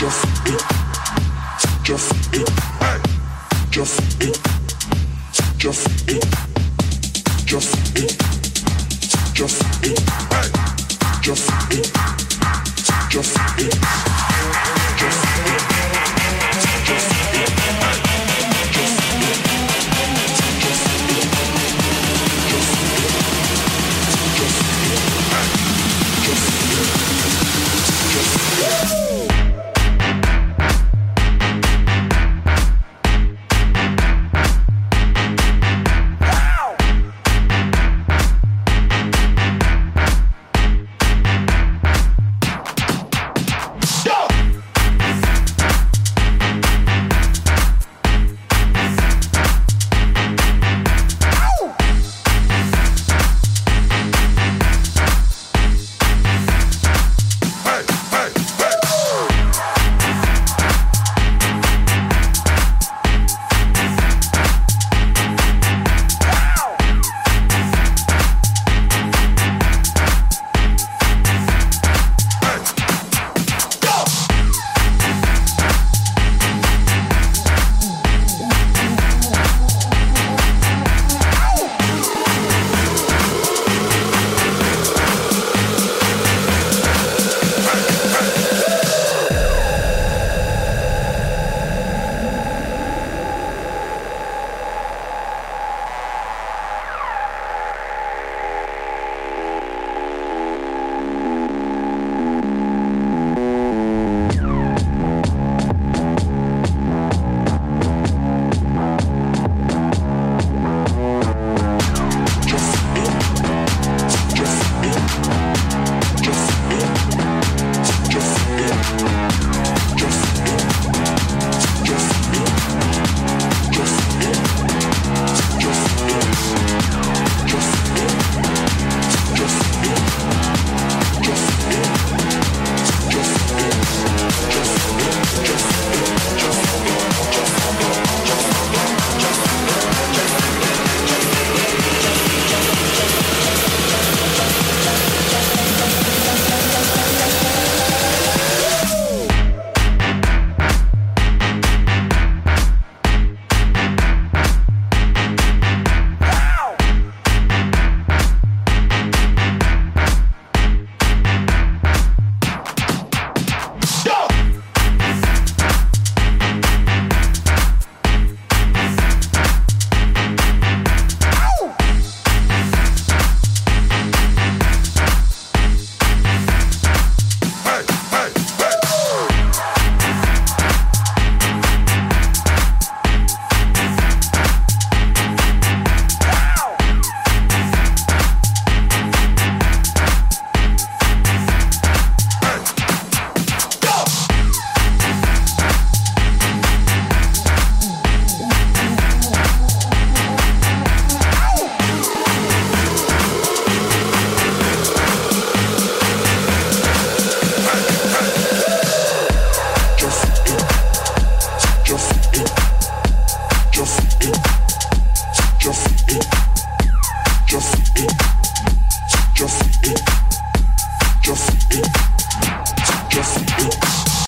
Just it. Just it. Hey. Just it. Just it. Just it. Just it. Hey. Just it. Just it. Just it. Thank you.